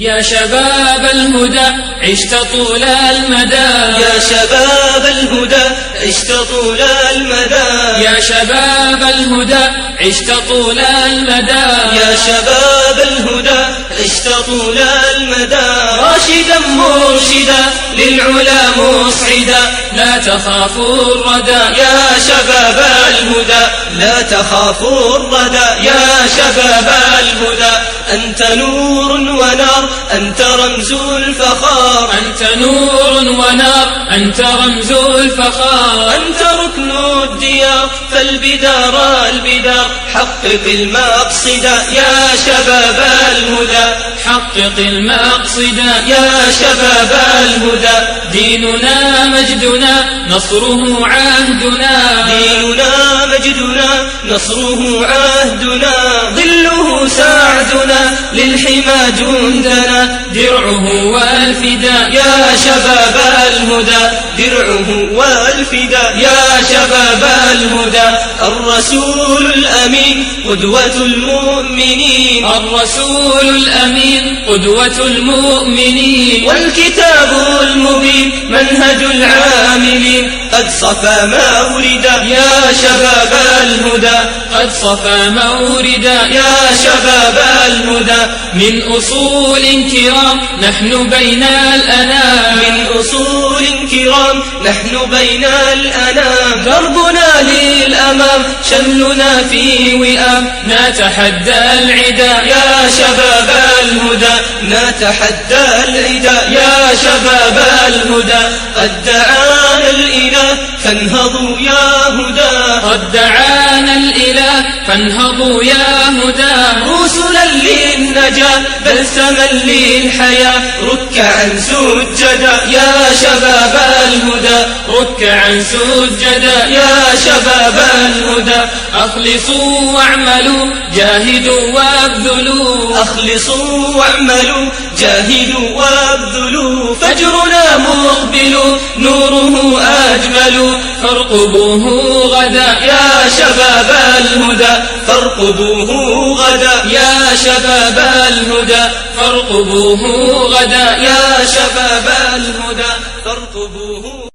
يا شباب الهدى عشت طول المدى. يا شباب الهدى عشت طول المدى. يا شباب الهدى عشت طول المدى. يا شباب الهدى عشت طول المدى. راشدا مرشدا للعلا مصعدا لا تخافوا الردى يا شباب الهدى. لا تخافوا الردى يا شباب الهدى. أنت نور ونار أنت رمز الفخار. أنت نور ونار أنت رمز الفخار. أنت ركن الديار فالبدار البدار. حقق المقصد يا شباب الهدى. حقق المقصد يا شباب الهدى. ديننا مجدنا نصره عهدنا. ديننا مجدنا نصره عهدنا. ظله سعدنا للحمى جندنا. درعه والفداء يا شباب الهدى. درعه والفداء. يا شباب الهدى. الرسول الأمين قدوة المؤمنين. الرسول الأمين قدوة المؤمنين. والكتاب المبين منهج العاملين. قد صفى موردا يا شباب الهدى. قد صفى موردا يا شباب الهدى. من أصول كرام نحن بين الأنام. من أصول كرام نحن بين الأنام. دربنا للأمام شملنا في وئام نتحدى العدا يا شباب الهدى. نتحدى العدا يا شباب الهدى. قد دعانا الإله فانهضوا يا هدى. قد دعانا الإله فانهضوا يا هدى. رسلا للنجاة بلسما للحياة. ركعا سجدا يا شباب الهدى. ركعا سجدا يا شباب الهدى. أخلصوا واعملوا جاهدوا وابذلوا. أخلصوا واعملوا جاهدوا وابذلوا. فجرنا مقبل نوره أجمل. فارقبوه غدا يا شباب الهدى. فارقبوه غدا يا شباب الهدى. فارقبوه غدا يا شباب الهدى. فارقبوه